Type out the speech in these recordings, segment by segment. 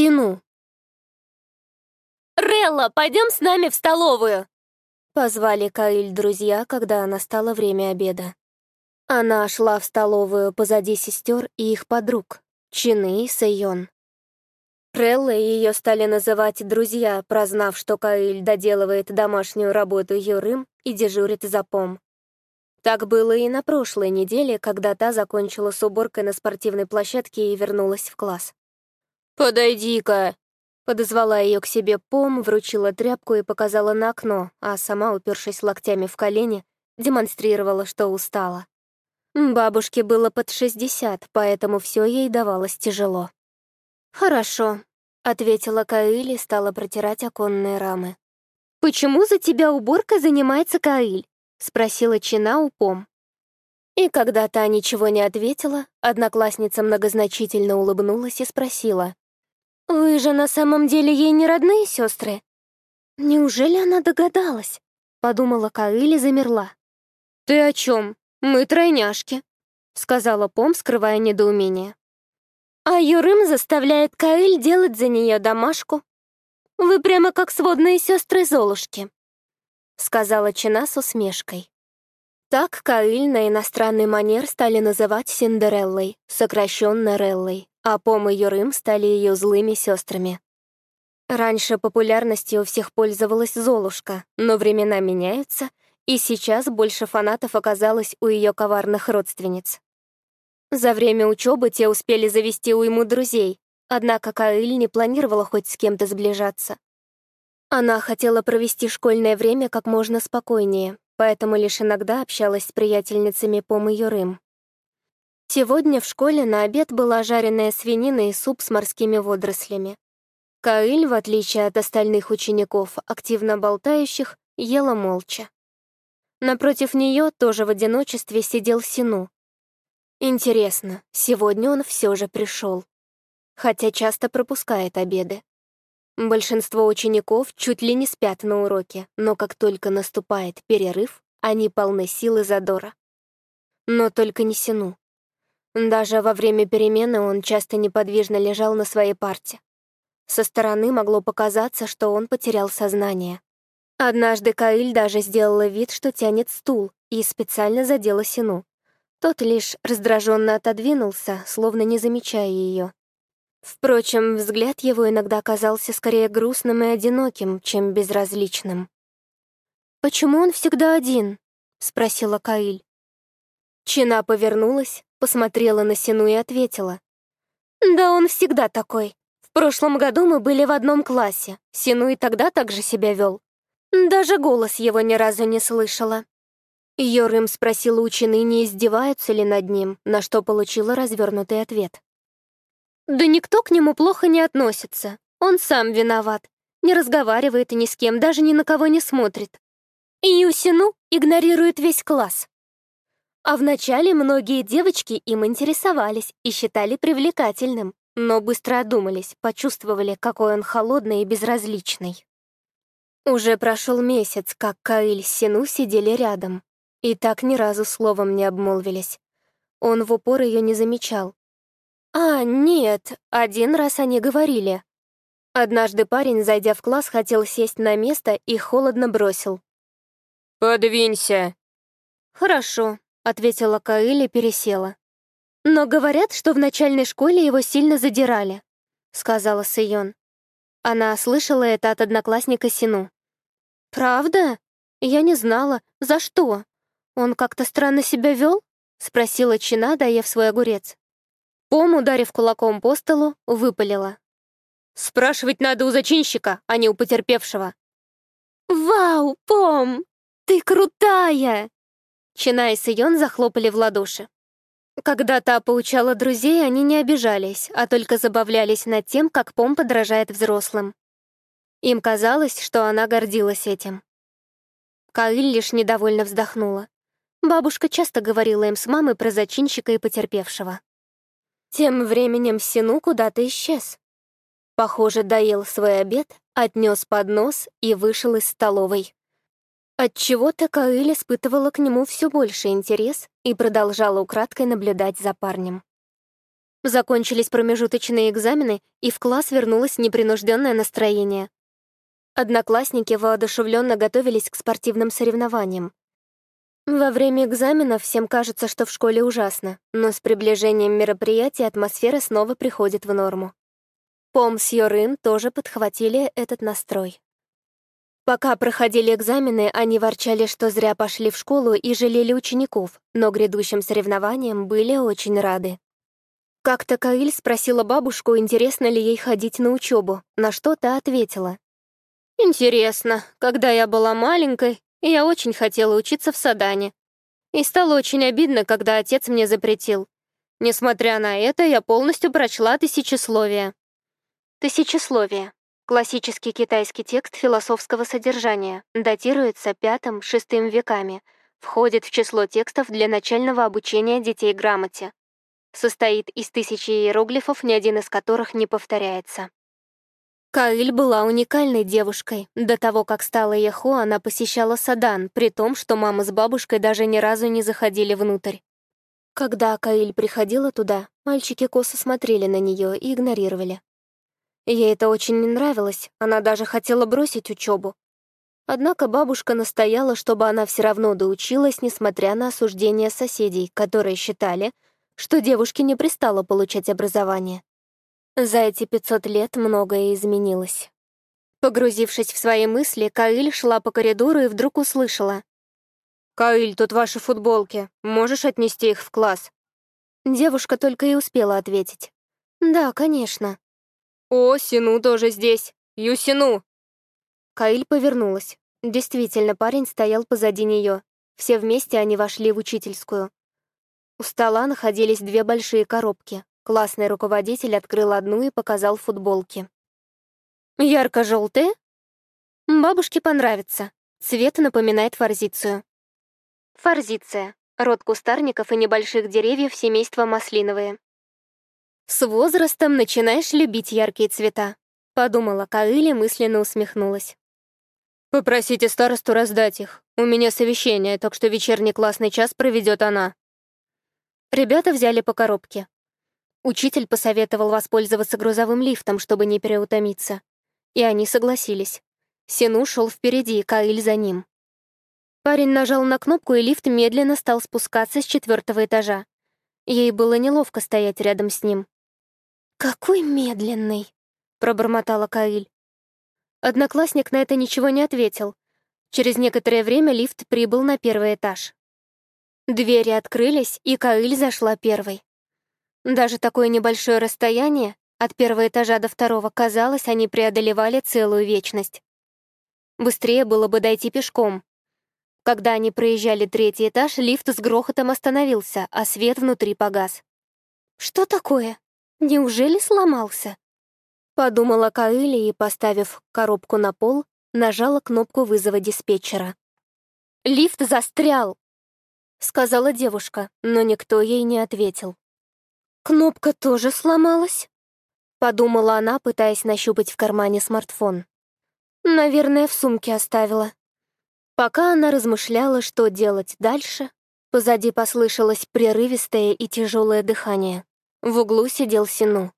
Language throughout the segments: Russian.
Сину. «Релла, пойдем с нами в столовую!» Позвали Каиль друзья, когда настало время обеда. Она шла в столовую позади сестер и их подруг, Чины и Сайон. Релла и ее стали называть друзья, прознав, что Каиль доделывает домашнюю работу Юрым и дежурит за пом. Так было и на прошлой неделе, когда та закончила с уборкой на спортивной площадке и вернулась в класс. «Подойди-ка!» Подозвала ее к себе Пом, вручила тряпку и показала на окно, а сама, упершись локтями в колени, демонстрировала, что устала. Бабушке было под 60, поэтому все ей давалось тяжело. «Хорошо», — ответила Каиль и стала протирать оконные рамы. «Почему за тебя уборкой занимается Каиль?» — спросила Чина у Пом. И когда та ничего не ответила, одноклассница многозначительно улыбнулась и спросила. «Вы же на самом деле ей не родные сестры?» «Неужели она догадалась?» — подумала Каиль и замерла. «Ты о чем? Мы тройняшки», — сказала Пом, скрывая недоумение. А Юрым заставляет Каэль делать за нее домашку. Вы прямо как сводные сестры Золушки, сказала Чина с усмешкой. Так Каэль на иностранный манер стали называть Синдереллой, сокращенно Реллой, а Пом и Юрым стали ее злыми сестрами. Раньше популярностью у всех пользовалась Золушка, но времена меняются, и сейчас больше фанатов оказалось у ее коварных родственниц. За время учебы те успели завести уйму друзей, однако Каиль не планировала хоть с кем-то сближаться. Она хотела провести школьное время как можно спокойнее, поэтому лишь иногда общалась с приятельницами Пом и Юрым. Сегодня в школе на обед была жареная свинина и суп с морскими водорослями. Каиль, в отличие от остальных учеников, активно болтающих, ела молча. Напротив нее тоже в одиночестве сидел Сину, Интересно, сегодня он все же пришел. Хотя часто пропускает обеды. Большинство учеников чуть ли не спят на уроке, но как только наступает перерыв, они полны сил и задора. Но только не Сину. Даже во время перемены он часто неподвижно лежал на своей парте. Со стороны могло показаться, что он потерял сознание. Однажды Каиль даже сделала вид, что тянет стул, и специально задела Сину. Тот лишь раздраженно отодвинулся, словно не замечая ее. Впрочем, взгляд его иногда казался скорее грустным и одиноким, чем безразличным. «Почему он всегда один?» — спросила Каиль. Чина повернулась, посмотрела на Сину и ответила. «Да он всегда такой. В прошлом году мы были в одном классе. Сину и тогда так же себя вел. Даже голос его ни разу не слышала. Йорым спросила у Чины, не издеваются ли над ним, на что получила развернутый ответ. «Да никто к нему плохо не относится. Он сам виноват. Не разговаривает и ни с кем, даже ни на кого не смотрит. И Юсину игнорирует весь класс. А вначале многие девочки им интересовались и считали привлекательным, но быстро одумались, почувствовали, какой он холодный и безразличный. Уже прошел месяц, как Каиль с Сину сидели рядом. И так ни разу словом не обмолвились. Он в упор ее не замечал. А, нет, один раз они говорили. Однажды парень, зайдя в класс, хотел сесть на место и холодно бросил. «Подвинься». «Хорошо», — ответила Каэль и пересела. «Но говорят, что в начальной школе его сильно задирали», — сказала Сайон. Она слышала это от одноклассника Сину. «Правда? Я не знала. За что?» «Он как-то странно себя вел?» — спросила Чина, доев свой огурец. Пом, ударив кулаком по столу, выпалила. «Спрашивать надо у зачинщика, а не у потерпевшего». «Вау, Пом, ты крутая!» Чина и Сайон захлопали в ладоши. Когда та поучала друзей, они не обижались, а только забавлялись над тем, как Пом подражает взрослым. Им казалось, что она гордилась этим. Каиль лишь недовольно вздохнула. Бабушка часто говорила им с мамой про зачинщика и потерпевшего. Тем временем Сину куда-то исчез. Похоже, доел свой обед, отнес поднос и вышел из столовой. Отчего-то Каэль испытывала к нему все больше интерес и продолжала украдкой наблюдать за парнем. Закончились промежуточные экзамены, и в класс вернулось непринужденное настроение. Одноклассники воодушевленно готовились к спортивным соревнованиям. Во время экзаменов всем кажется, что в школе ужасно, но с приближением мероприятия атмосфера снова приходит в норму. Пом с Йорын тоже подхватили этот настрой. Пока проходили экзамены, они ворчали, что зря пошли в школу и жалели учеников, но грядущим соревнованиям были очень рады. Как-то Каиль спросила бабушку, интересно ли ей ходить на учебу, на что та ответила. «Интересно. Когда я была маленькой, я очень хотела учиться в Садане. И стало очень обидно, когда отец мне запретил. Несмотря на это, я полностью прочла тысячесловие». Тысячесловие. Классический китайский текст философского содержания, датируется V-VI веками, входит в число текстов для начального обучения детей грамоте. Состоит из тысячи иероглифов, ни один из которых не повторяется. Каиль была уникальной девушкой. До того, как стала Яхо, она посещала Садан, при том, что мама с бабушкой даже ни разу не заходили внутрь. Когда Каиль приходила туда, мальчики косо смотрели на нее и игнорировали. Ей это очень не нравилось, она даже хотела бросить учебу. Однако бабушка настояла, чтобы она все равно доучилась, несмотря на осуждение соседей, которые считали, что девушке не пристало получать образование. За эти 500 лет многое изменилось. Погрузившись в свои мысли, Каиль шла по коридору и вдруг услышала. «Каиль, тут ваши футболки. Можешь отнести их в класс?» Девушка только и успела ответить. «Да, конечно». «О, Сину тоже здесь. Юсину!» Каиль повернулась. Действительно, парень стоял позади нее. Все вместе они вошли в учительскую. У стола находились две большие коробки. Классный руководитель открыл одну и показал футболки. «Ярко-желтые?» «Бабушке понравится. Цвет напоминает форзицию». Форзиция — род кустарников и небольших деревьев семейства маслиновые. «С возрастом начинаешь любить яркие цвета», — подумала Каыли, мысленно усмехнулась. «Попросите старосту раздать их. У меня совещание, так что вечерний классный час проведет она», Ребята взяли по коробке. Учитель посоветовал воспользоваться грузовым лифтом, чтобы не переутомиться. И они согласились. Сину шел впереди, Каиль за ним. Парень нажал на кнопку, и лифт медленно стал спускаться с четвертого этажа. Ей было неловко стоять рядом с ним. «Какой медленный!» — пробормотала Каиль. Одноклассник на это ничего не ответил. Через некоторое время лифт прибыл на первый этаж. Двери открылись, и Каиль зашла первой. Даже такое небольшое расстояние, от первого этажа до второго, казалось, они преодолевали целую вечность. Быстрее было бы дойти пешком. Когда они проезжали третий этаж, лифт с грохотом остановился, а свет внутри погас. «Что такое? Неужели сломался?» Подумала Каэли и, поставив коробку на пол, нажала кнопку вызова диспетчера. «Лифт застрял!» — сказала девушка, но никто ей не ответил. «Кнопка тоже сломалась?» — подумала она, пытаясь нащупать в кармане смартфон. «Наверное, в сумке оставила». Пока она размышляла, что делать дальше, позади послышалось прерывистое и тяжелое дыхание. В углу сидел Сину.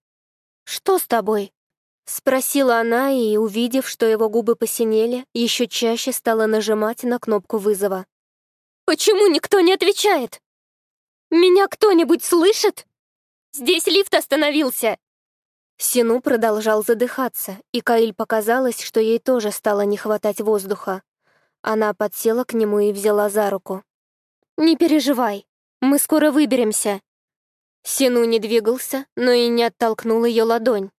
«Что с тобой?» — спросила она, и, увидев, что его губы посинели, еще чаще стала нажимать на кнопку вызова. Почему никто не отвечает? Меня кто-нибудь слышит? Здесь лифт остановился. Сину продолжал задыхаться, и Каиль показалось, что ей тоже стало не хватать воздуха. Она подсела к нему и взяла за руку. «Не переживай, мы скоро выберемся». Сину не двигался, но и не оттолкнул ее ладонь.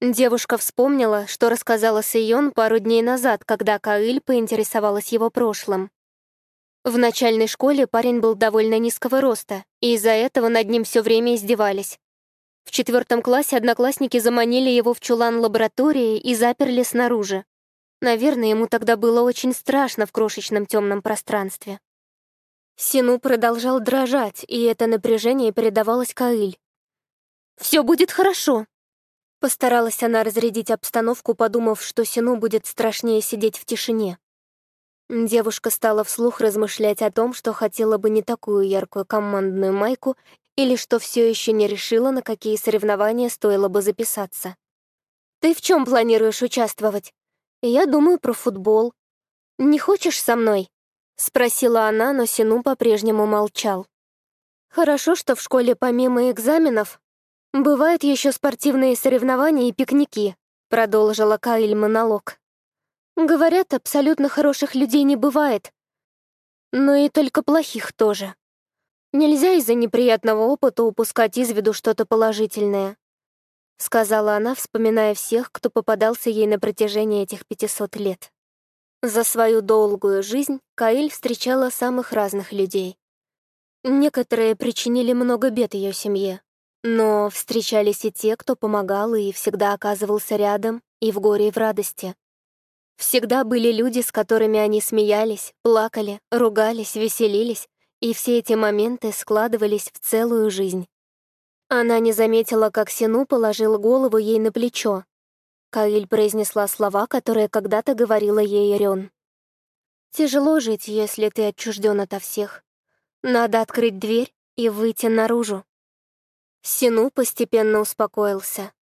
Девушка вспомнила, что рассказала Сейон пару дней назад, когда Каиль поинтересовалась его прошлым. В начальной школе парень был довольно низкого роста, и из-за этого над ним все время издевались. В четвертом классе одноклассники заманили его в чулан лаборатории и заперли снаружи. Наверное, ему тогда было очень страшно в крошечном темном пространстве. Сину продолжал дрожать, и это напряжение передавалось Каиль. «Все будет хорошо», Постаралась она разрядить обстановку, подумав, что Сину будет страшнее сидеть в тишине. Девушка стала вслух размышлять о том, что хотела бы не такую яркую командную майку или что все еще не решила, на какие соревнования стоило бы записаться. «Ты в чем планируешь участвовать?» «Я думаю про футбол. Не хочешь со мной?» — спросила она, но Сину по-прежнему молчал. «Хорошо, что в школе помимо экзаменов бывают еще спортивные соревнования и пикники», — продолжила Каиль монолог. «Говорят, абсолютно хороших людей не бывает, но и только плохих тоже. Нельзя из-за неприятного опыта упускать из виду что-то положительное», — сказала она, вспоминая всех, кто попадался ей на протяжении этих 500 лет. За свою долгую жизнь Каиль встречала самых разных людей. Некоторые причинили много бед ее семье, но встречались и те, кто помогал и всегда оказывался рядом, и в горе, и в радости. Всегда были люди, с которыми они смеялись, плакали, ругались, веселились, и все эти моменты складывались в целую жизнь. Она не заметила, как Сину положил голову ей на плечо. Каиль произнесла слова, которые когда-то говорила ей Рен. «Тяжело жить, если ты отчужден ото всех. Надо открыть дверь и выйти наружу. Сину постепенно успокоился.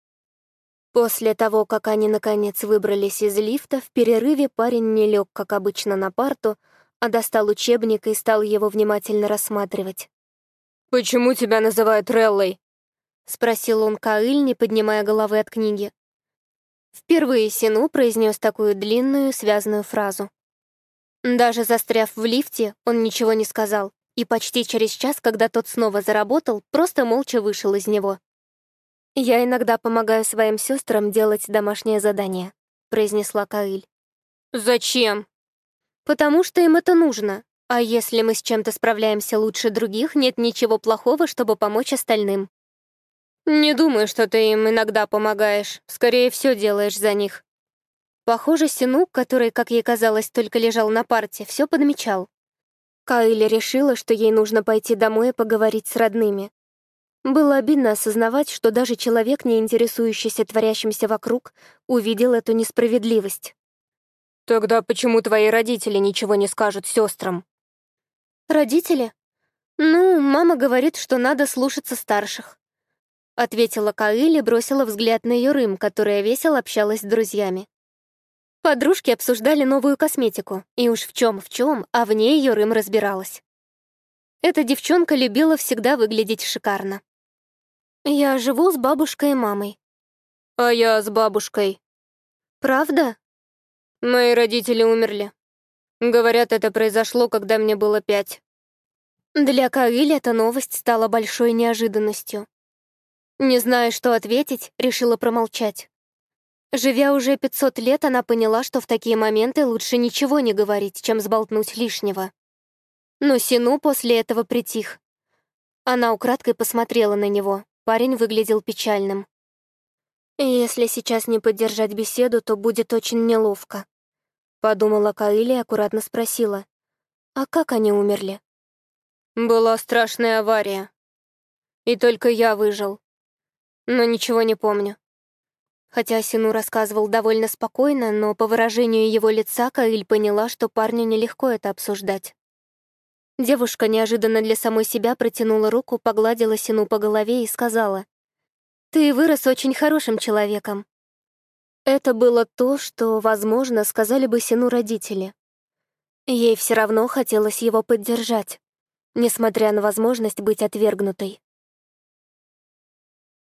После того, как они наконец выбрались из лифта, в перерыве парень не лег, как обычно, на парту, а достал учебник и стал его внимательно рассматривать. «Почему тебя называют Реллой?» — спросил он Каиль, не поднимая головы от книги. Впервые Сину произнес такую длинную, связанную фразу. Даже застряв в лифте, он ничего не сказал и почти через час, когда тот снова заработал, просто молча вышел из него. «Я иногда помогаю своим сестрам делать домашнее задание», — произнесла Каиль. «Зачем?» «Потому что им это нужно. А если мы с чем-то справляемся лучше других, нет ничего плохого, чтобы помочь остальным». «Не думаю, что ты им иногда помогаешь. Скорее, все делаешь за них». Похоже, Синук, который, как ей казалось, только лежал на парте, все подмечал. Кайли решила, что ей нужно пойти домой и поговорить с родными. Было обидно осознавать, что даже человек, не интересующийся творящимся вокруг, увидел эту несправедливость. «Тогда почему твои родители ничего не скажут сестрам?» «Родители? Ну, мама говорит, что надо слушаться старших», — ответила Каиль и бросила взгляд на Юрым, которая весело общалась с друзьями. Подружки обсуждали новую косметику, и уж в чем в чем, а в ней Юрым разбиралась. Эта девчонка любила всегда выглядеть шикарно. «Я живу с бабушкой и мамой». «А я с бабушкой». «Правда?» «Мои родители умерли. Говорят, это произошло, когда мне было пять». Для Каиля эта новость стала большой неожиданностью. Не зная, что ответить, решила промолчать. Живя уже 500 лет, она поняла, что в такие моменты лучше ничего не говорить, чем сболтнуть лишнего. Но Сину после этого притих. Она украдкой посмотрела на него. Парень выглядел печальным. «Если сейчас не поддержать беседу, то будет очень неловко», — подумала Каили и аккуратно спросила. «А как они умерли?» «Была страшная авария. И только я выжил. Но ничего не помню. Хотя Сину рассказывал довольно спокойно, но по выражению его лица Каиль поняла, что парню нелегко это обсуждать. Девушка неожиданно для самой себя протянула руку, погладила Сину по голове и сказала, «Ты вырос очень хорошим человеком». Это было то, что, возможно, сказали бы Сину родители. Ей все равно хотелось его поддержать, несмотря на возможность быть отвергнутой.